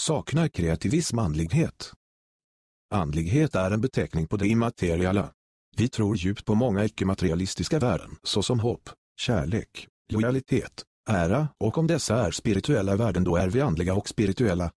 saknar kreativism andlighet. Andlighet är en beteckning på det immateriella. Vi tror djupt på många icke-materialistiska värden såsom hopp, kärlek, lojalitet, ära och om dessa är spirituella värden då är vi andliga och spirituella.